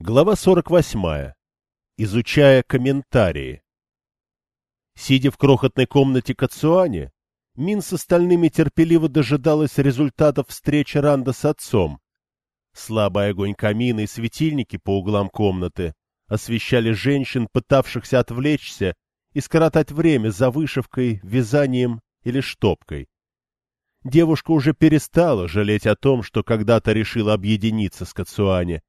Глава 48. Изучая комментарии. Сидя в крохотной комнате Кацуани, Мин с остальными терпеливо дожидалась результатов встречи Ранда с отцом. Слабый огонь камина и светильники по углам комнаты освещали женщин, пытавшихся отвлечься и скоротать время за вышивкой, вязанием или штопкой. Девушка уже перестала жалеть о том, что когда-то решила объединиться с Кацуани.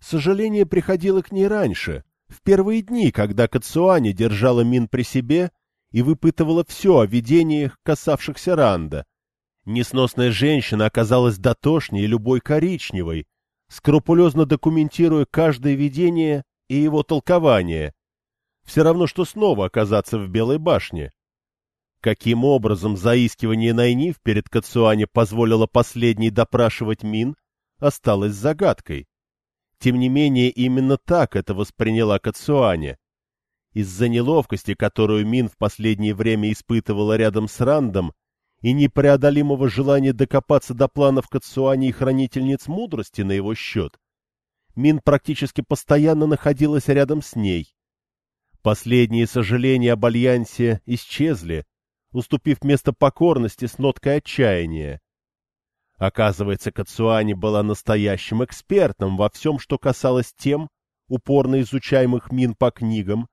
Сожаление приходило к ней раньше, в первые дни, когда Кацуани держала Мин при себе и выпытывала все о видениях, касавшихся Ранда. Несносная женщина оказалась дотошнее любой коричневой, скрупулезно документируя каждое видение и его толкование. Все равно, что снова оказаться в Белой башне. Каким образом заискивание Найниф перед Кацуани позволило последней допрашивать Мин, осталось загадкой. Тем не менее, именно так это восприняла Кацуани. Из-за неловкости, которую Мин в последнее время испытывала рядом с Рандом, и непреодолимого желания докопаться до планов Кацуани и хранительниц мудрости на его счет, Мин практически постоянно находилась рядом с ней. Последние сожаления об альянсе исчезли, уступив место покорности с ноткой отчаяния. Оказывается, Кацуани была настоящим экспертом во всем, что касалось тем, упорно изучаемых мин по книгам,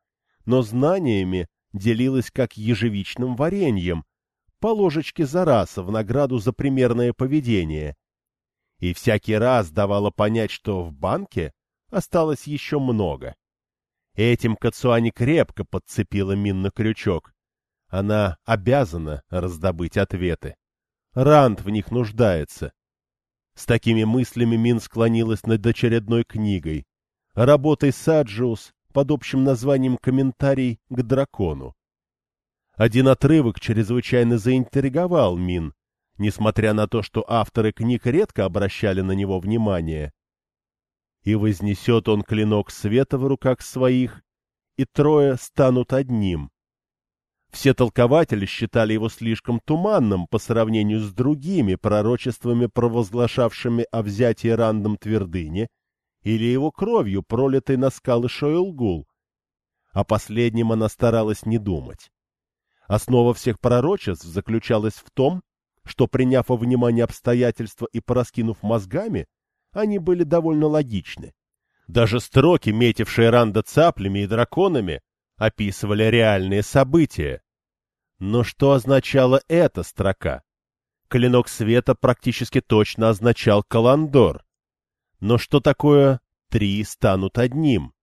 но знаниями делилась как ежевичным вареньем, по ложечке за раз в награду за примерное поведение. И всякий раз давала понять, что в банке осталось еще много. Этим Кацуани крепко подцепила мин на крючок. Она обязана раздобыть ответы. Ранд в них нуждается. С такими мыслями Мин склонилась над очередной книгой, работой Саджиус под общим названием «Комментарий к дракону». Один отрывок чрезвычайно заинтриговал Мин, несмотря на то, что авторы книг редко обращали на него внимание. «И вознесет он клинок света в руках своих, и трое станут одним, все толкователи считали его слишком туманным по сравнению с другими пророчествами, провозглашавшими о взятии рандом твердыни, или его кровью, пролитой на скалы Шойлгул. О последнем она старалась не думать. Основа всех пророчеств заключалась в том, что, приняв во внимание обстоятельства и пораскинув мозгами, они были довольно логичны. Даже строки, метившие Ранда цаплями и драконами, описывали реальные события. Но что означала эта строка? Клинок света практически точно означал Каландор. Но что такое «три станут одним»?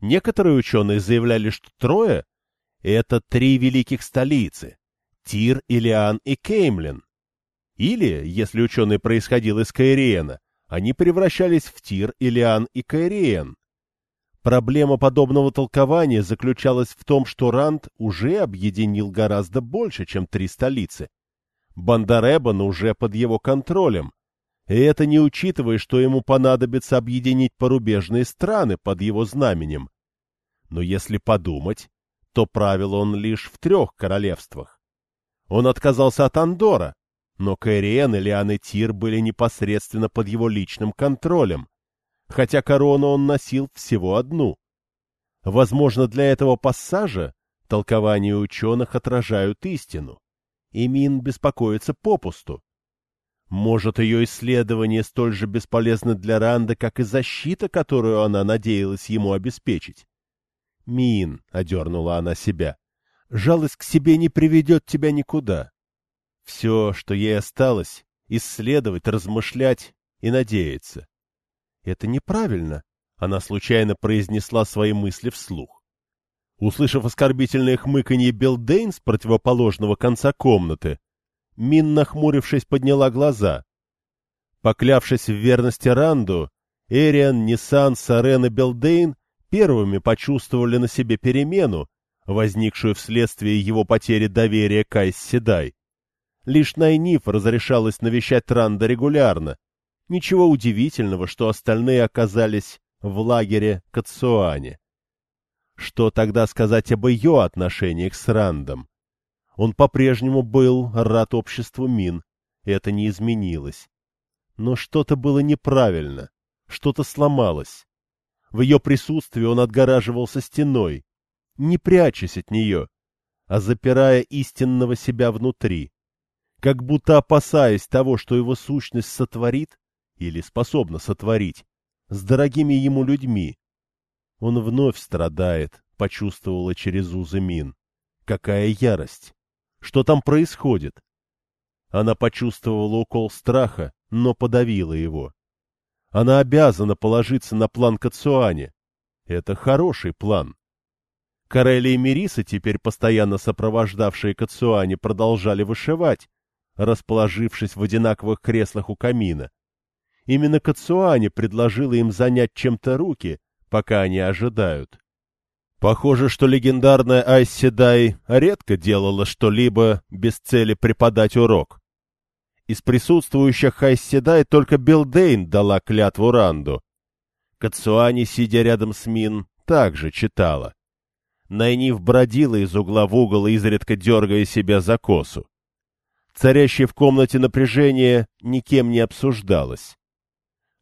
Некоторые ученые заявляли, что трое — это три великих столицы — Тир, Илиан и Кеймлин. Или, если ученый происходил из Каириена, они превращались в Тир, Илиан и Каириен. Проблема подобного толкования заключалась в том, что Ранд уже объединил гораздо больше, чем три столицы. Бандаребан уже под его контролем. И это не учитывая, что ему понадобится объединить порубежные страны под его знаменем. Но если подумать, то правил он лишь в трех королевствах. Он отказался от Андора, но Кэриен и Лиан Тир были непосредственно под его личным контролем хотя корону он носил всего одну. Возможно, для этого пассажа толкования ученых отражают истину, и Мин беспокоится попусту. Может, ее исследование столь же бесполезно для Ранда, как и защита, которую она надеялась ему обеспечить? «Мин», — одернула она себя, — «жалость к себе не приведет тебя никуда. Все, что ей осталось, — исследовать, размышлять и надеяться. Это неправильно, она случайно произнесла свои мысли вслух. Услышав оскорбительное хмыканье Белдейн с противоположного конца комнаты, Мин, нахмурившись, подняла глаза. Поклявшись в верности Ранду, Эриан, Ниссан, Сарен и Белдейн первыми почувствовали на себе перемену, возникшую вследствие его потери доверия Кайс Седай. Лишь Найниф разрешалось навещать Ранда регулярно, Ничего удивительного, что остальные оказались в лагере Кацуане. Что тогда сказать об ее отношениях с Рандом? Он по-прежнему был рад обществу Мин, это не изменилось. Но что-то было неправильно, что-то сломалось. В ее присутствии он отгораживался стеной, не прячась от нее, а запирая истинного себя внутри, как будто опасаясь того, что его сущность сотворит или способна сотворить с дорогими ему людьми. Он вновь страдает, почувствовала через узы Мин. Какая ярость! Что там происходит? Она почувствовала укол страха, но подавила его. Она обязана положиться на план Кацуани. Это хороший план. Карелли и Мириса, теперь постоянно сопровождавшие Кацуани, продолжали вышивать, расположившись в одинаковых креслах у камина. Именно Кацуани предложила им занять чем-то руки, пока они ожидают. Похоже, что легендарная Айседай редко делала что-либо без цели преподать урок. Из присутствующих Айседай только Билдейн дала клятву Ранду. Кацуани, сидя рядом с Мин, также читала. Найниф бродила из угла в угол, изредка дергая себя за косу. Царящее в комнате напряжение никем не обсуждалось.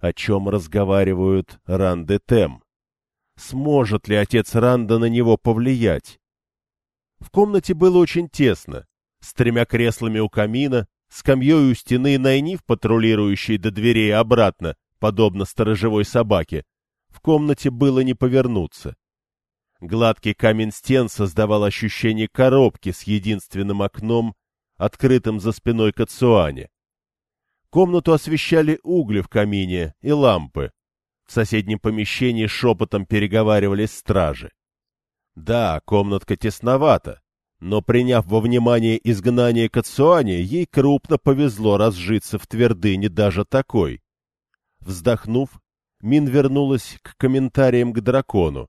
О чем разговаривают Ранд и Тем? Сможет ли отец Ранда на него повлиять? В комнате было очень тесно, с тремя креслами у камина, скамьей у стены Найниф, патрулирующей до дверей обратно, подобно сторожевой собаке. В комнате было не повернуться. Гладкий камень стен создавал ощущение коробки с единственным окном, открытым за спиной Кацуане. Комнату освещали угли в камине и лампы. В соседнем помещении шепотом переговаривались стражи. Да, комнатка тесновата, но, приняв во внимание изгнание Кацуани, ей крупно повезло разжиться в твердыне даже такой. Вздохнув, Мин вернулась к комментариям к дракону.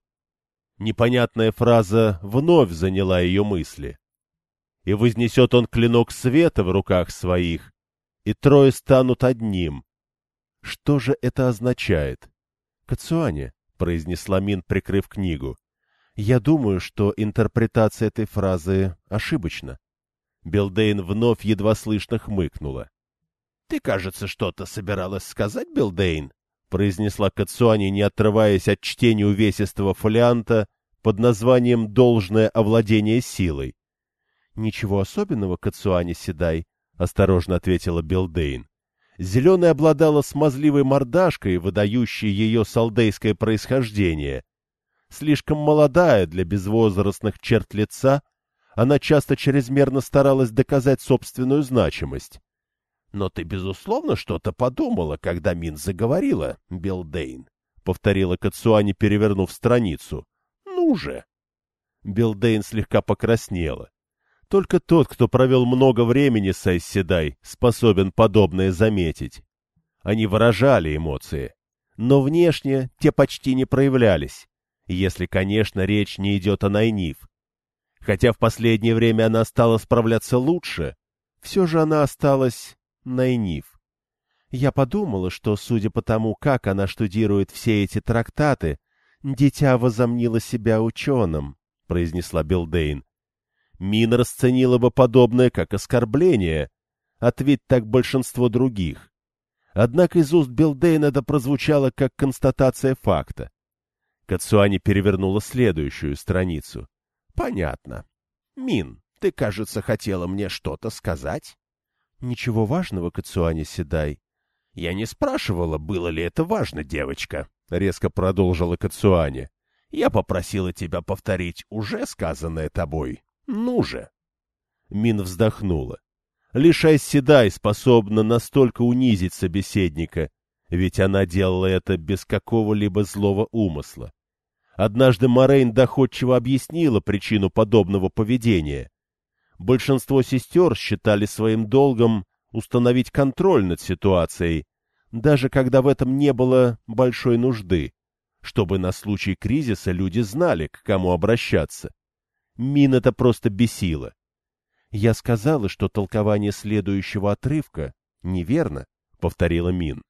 Непонятная фраза вновь заняла ее мысли. И вознесет он клинок света в руках своих, и трое станут одним. Что же это означает? — Кадсуане, — произнесла Мин, прикрыв книгу, — я думаю, что интерпретация этой фразы ошибочна. Белдейн вновь едва слышно хмыкнула. — Ты, кажется, что-то собиралась сказать, Белдейн? — произнесла Кадсуане, не отрываясь от чтения увесистого фолианта под названием «Должное овладение силой». — Ничего особенного, Кадсуане Седай, — осторожно ответила Белдейн. Зеленая обладала смазливой мордашкой, выдающей ее салдейское происхождение. Слишком молодая для безвозрастных черт лица, она часто чрезмерно старалась доказать собственную значимость. Но ты, безусловно, что-то подумала, когда Мин заговорила, Белдейн, — повторила Кадсуане, перевернув страницу. — Ну же! Билдейн слегка покраснела. Только тот, кто провел много времени с Айседай, способен подобное заметить. Они выражали эмоции, но внешне те почти не проявлялись, если, конечно, речь не идет о Найниф. Хотя в последнее время она стала справляться лучше, все же она осталась Найниф. Я подумала, что, судя по тому, как она штудирует все эти трактаты, дитя возомнило себя ученым, — произнесла Белдейн. Мин расценила бы подобное как оскорбление, ответь так большинство других. Однако из уст Белдейн это прозвучало как констатация факта. Кадсуане перевернула следующую страницу. — Понятно. Мин, ты, кажется, хотела мне что-то сказать? — Ничего важного, Кадсуане Седай. — Я не спрашивала, было ли это важно, девочка, — резко продолжила Кацуани. — Я попросила тебя повторить уже сказанное тобой. Ну же! Мин вздохнула. Лишь Айседай способна настолько унизить собеседника, ведь она делала это без какого-либо злого умысла. Однажды Морейн доходчиво объяснила причину подобного поведения. Большинство сестер считали своим долгом установить контроль над ситуацией, даже когда в этом не было большой нужды, чтобы на случай кризиса люди знали, к кому обращаться. Мин это просто бесило. «Я сказала, что толкование следующего отрывка неверно», — повторила Мин.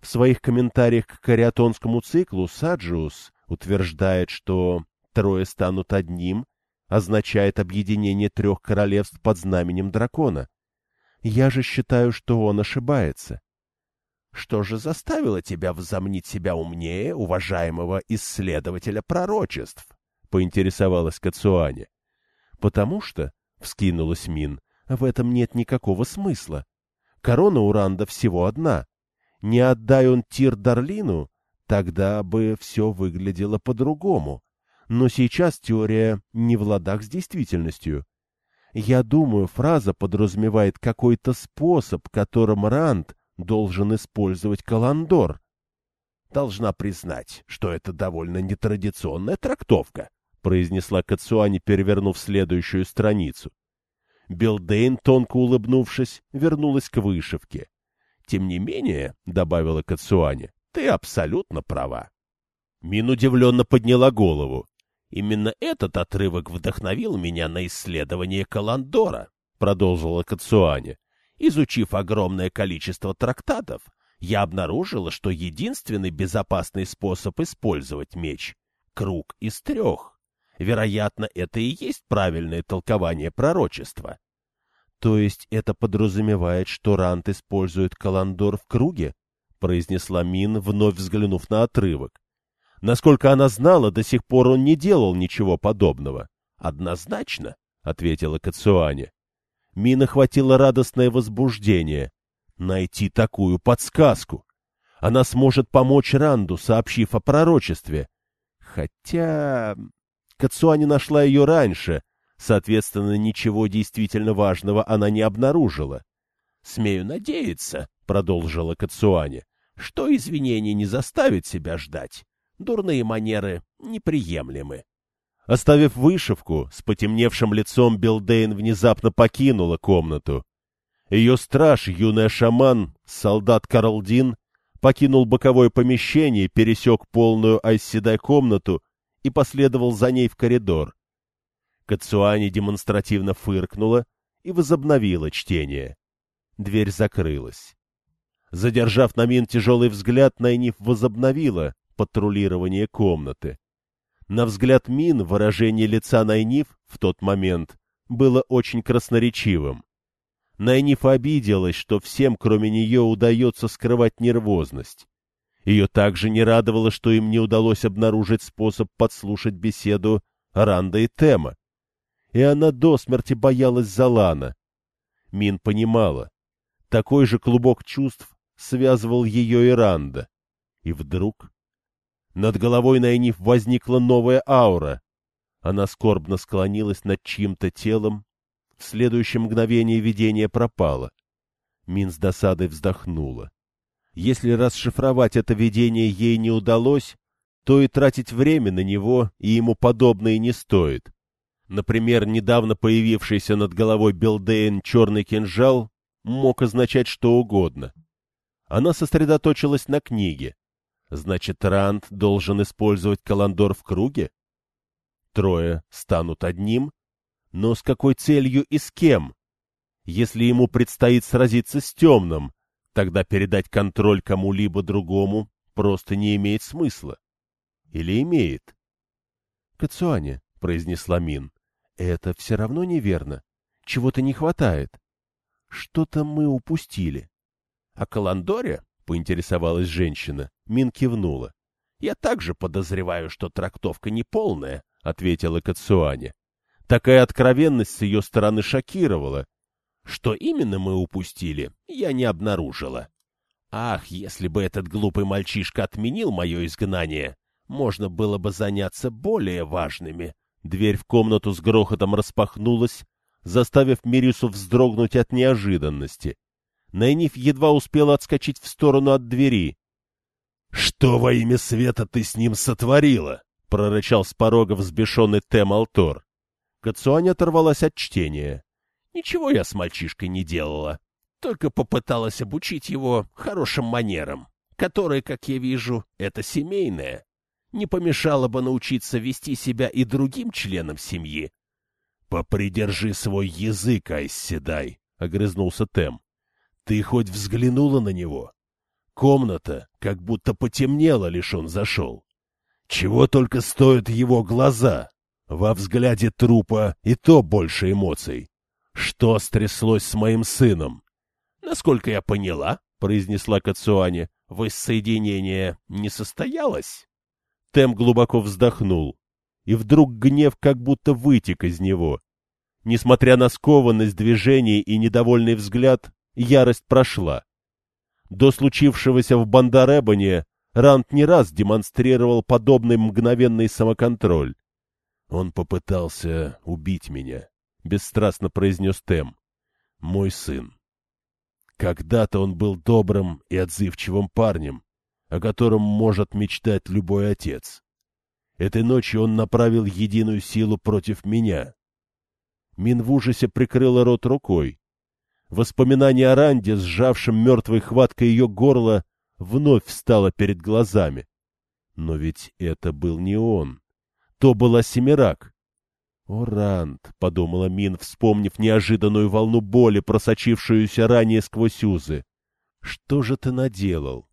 В своих комментариях к кариатонскому циклу Саджиус утверждает, что «трое станут одним» означает объединение трех королевств под знаменем дракона. Я же считаю, что он ошибается. Что же заставило тебя возомнить себя умнее уважаемого исследователя пророчеств? — поинтересовалась Кацуане. — Потому что, — вскинулась Мин, — в этом нет никакого смысла. Корона Уранда всего одна. Не отдай он тир Дарлину, тогда бы все выглядело по-другому. Но сейчас теория не в ладах с действительностью. Я думаю, фраза подразумевает какой-то способ, которым Ранд должен использовать Каландор. Должна признать, что это довольно нетрадиционная трактовка, произнесла Кацуани, перевернув следующую страницу. Билдейн, тонко улыбнувшись, вернулась к вышивке. Тем не менее, — добавила Кацуани, — ты абсолютно права. Мин удивленно подняла голову. Именно этот отрывок вдохновил меня на исследование Каландора, — продолжила Кацуани. Изучив огромное количество трактатов, я обнаружила, что единственный безопасный способ использовать меч — круг из трех. Вероятно, это и есть правильное толкование пророчества. То есть это подразумевает, что Рант использует Каландор в круге? произнесла Мин, вновь взглянув на отрывок. Насколько она знала, до сих пор он не делал ничего подобного. Однозначно, ответила Кацуане. Мина хватило радостное возбуждение. Найти такую подсказку. Она сможет помочь Ранду, сообщив о пророчестве. Хотя... Кацуани нашла ее раньше, соответственно, ничего действительно важного она не обнаружила. — Смею надеяться, — продолжила Кацуани, — что извинения не заставят себя ждать. Дурные манеры неприемлемы. Оставив вышивку, с потемневшим лицом Билдейн внезапно покинула комнату. Ее страж, юный шаман, солдат Карлдин, покинул боковое помещение, пересек полную айсседай комнату и последовал за ней в коридор. Кацуани демонстративно фыркнула и возобновила чтение. Дверь закрылась. Задержав на мин тяжелый взгляд, Найниф возобновила патрулирование комнаты. На взгляд Мин выражение лица Найниф в тот момент было очень красноречивым. Найниф обиделась, что всем, кроме нее, удается скрывать нервозность. Ее также не радовало, что им не удалось обнаружить способ подслушать беседу Ранда и Тема. И она до смерти боялась за Лана. Мин понимала. Такой же клубок чувств связывал ее и Ранда. И вдруг над головой Найниф возникла новая аура. Она скорбно склонилась над чьим-то телом. В следующее мгновение видение пропало. Мин с досадой вздохнула. Если расшифровать это видение ей не удалось, то и тратить время на него и ему подобное не стоит. Например, недавно появившийся над головой Белдейн черный кинжал мог означать что угодно. Она сосредоточилась на книге. Значит, Ранд должен использовать Каландор в круге? Трое станут одним? Но с какой целью и с кем? Если ему предстоит сразиться с темным, тогда передать контроль кому-либо другому просто не имеет смысла. Или имеет? — Кацуане, — произнесла Мин, — это все равно неверно. Чего-то не хватает. Что-то мы упустили. — А Каландоре? — поинтересовалась женщина. Мин кивнула. — Я также подозреваю, что трактовка неполная, — ответила Кацуане. Такая откровенность с ее стороны шокировала. Что именно мы упустили, я не обнаружила. Ах, если бы этот глупый мальчишка отменил мое изгнание, можно было бы заняться более важными. Дверь в комнату с грохотом распахнулась, заставив Мирису вздрогнуть от неожиданности. Найниф едва успела отскочить в сторону от двери. — Что во имя света ты с ним сотворила? — прорычал с порога взбешенный Тем Алтор. Кацуань оторвалась от чтения. — Ничего я с мальчишкой не делала. Только попыталась обучить его хорошим манерам, которые, как я вижу, это семейное. Не помешало бы научиться вести себя и другим членам семьи. — Попридержи свой язык, Айсседай, — огрызнулся Тем. Ты хоть взглянула на него? Комната как будто потемнела, лишь он зашел. Чего только стоят его глаза. Во взгляде трупа и то больше эмоций. Что стряслось с моим сыном? Насколько я поняла, произнесла Кацуане, — воссоединение не состоялось? Тем глубоко вздохнул, и вдруг гнев как будто вытек из него. Несмотря на скованность движений и недовольный взгляд, ярость прошла. До случившегося в Бандаребане Ранд не раз демонстрировал подобный мгновенный самоконтроль. «Он попытался убить меня», — бесстрастно произнес Тем. «Мой сын. Когда-то он был добрым и отзывчивым парнем, о котором может мечтать любой отец. Этой ночью он направил единую силу против меня». Мин в ужасе прикрыла рот рукой. Воспоминание о Ранде, сжавшем мертвой хваткой ее горло, вновь встало перед глазами. Но ведь это был не он. То была Семирак. «О, Ранд!» — подумала Мин, вспомнив неожиданную волну боли, просочившуюся ранее сквозь узы. «Что же ты наделал?»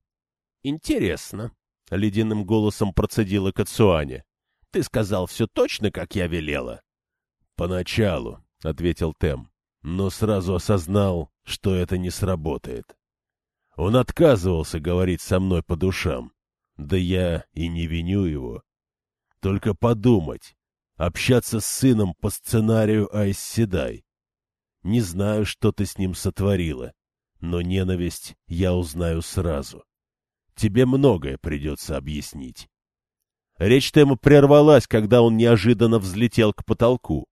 «Интересно», — ледяным голосом процедила Кацуаня. «Ты сказал все точно, как я велела?» «Поначалу», — ответил Тем но сразу осознал, что это не сработает. Он отказывался говорить со мной по душам, да я и не виню его. Только подумать, общаться с сыном по сценарию Айс Седай. Не знаю, что ты с ним сотворила, но ненависть я узнаю сразу. Тебе многое придется объяснить. Речь Тема прервалась, когда он неожиданно взлетел к потолку.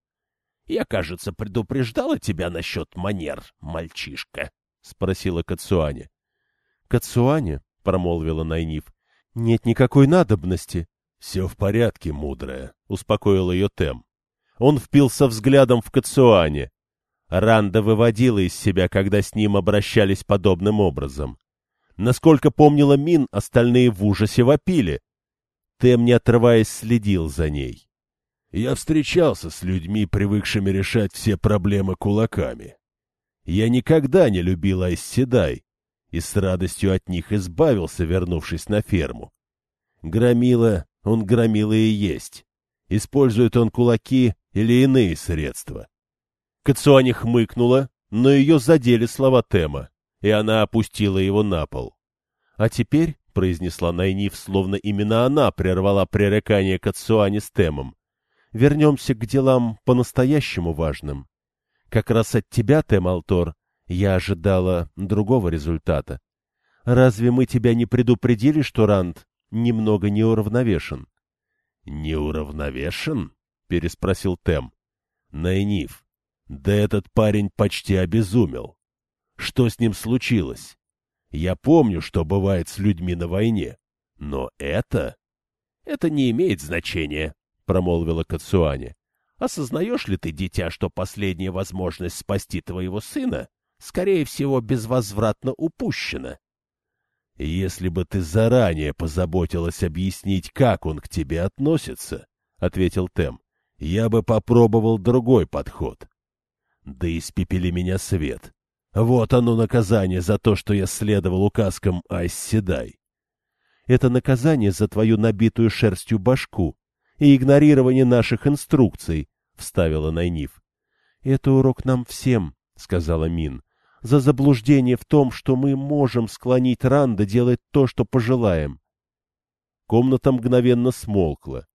Я, кажется, предупреждала тебя насчет манер, мальчишка, — спросила Кацуаня. — Кацуаня, — промолвила Найниф, — нет никакой надобности. — Все в порядке, мудрая, — успокоил ее Тем. Он впился взглядом в Кацуане. Ранда выводила из себя, когда с ним обращались подобным образом. Насколько помнила Мин, остальные в ужасе вопили. Тем, не отрываясь, следил за ней. Я встречался с людьми, привыкшими решать все проблемы кулаками. Я никогда не любил Айсседай и с радостью от них избавился, вернувшись на ферму. Громила, он громила и есть. Использует он кулаки или иные средства. Кацуани хмыкнула, но ее задели слова Тема, и она опустила его на пол. — А теперь, — произнесла Найниф, словно именно она прервала пререкание Кацуани с Темом, вернемся к делам по-настоящему важным. Как раз от тебя, Темалтор, я ожидала другого результата. Разве мы тебя не предупредили, что Ранд немного неуравновешен? — Неуравновешен? — переспросил Тем. — Найниф, да этот парень почти обезумел. Что с ним случилось? Я помню, что бывает с людьми на войне, но это... — Это не имеет значения, промолвила Кацуане. Осознаешь ли ты, дитя, что последняя возможность спасти твоего сына, скорее всего, безвозвратно упущена? Если бы ты заранее позаботилась объяснить, как он к тебе относится, — ответил Тем, — я бы попробовал другой подход. Да испепели меня свет. Вот оно наказание за то, что я следовал указкам Айсседай. Это наказание за твою набитую шерстью башку, и игнорирование наших инструкций, — вставила Найниф. — Это урок нам всем, — сказала Мин, — за заблуждение в том, что мы можем склонить Ранда делать то, что пожелаем. Комната мгновенно смолкла.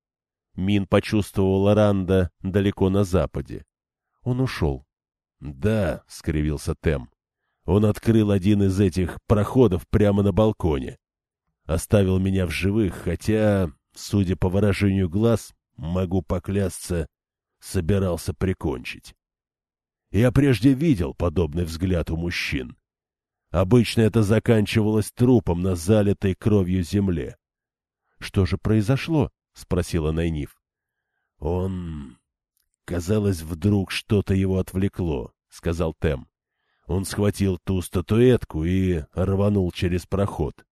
Мин почувствовала Ранда далеко на западе. Он ушел. — Да, — скривился Тем. Он открыл один из этих проходов прямо на балконе. Оставил меня в живых, хотя судя по выражению глаз, могу поклясться, собирался прикончить. Я прежде видел подобный взгляд у мужчин. Обычно это заканчивалось трупом на залитой кровью земле. — Что же произошло? — спросила Найниф. — Он... Казалось, вдруг что-то его отвлекло, — сказал Тем. Он схватил ту статуэтку и рванул через проход.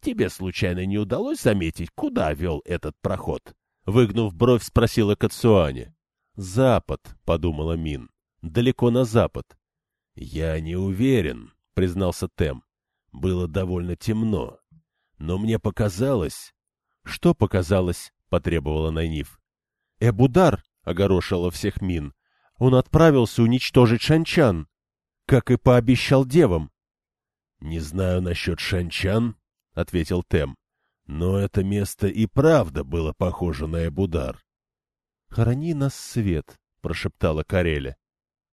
Тебе случайно не удалось заметить, куда вел этот проход? Выгнув бровь, спросила Кацуане. Запад, подумала Мин. Далеко на запад. Я не уверен, признался Тем. Было довольно темно. Но мне показалось... Что показалось? потребовала Найниф. Эбудар, огорошила всех Мин. Он отправился уничтожить Шанчан, как и пообещал девам. Не знаю насчет Шанчан, — ответил Тем, — но это место и правда было похоже на Эбудар. — Храни нас свет, — прошептала Кареля.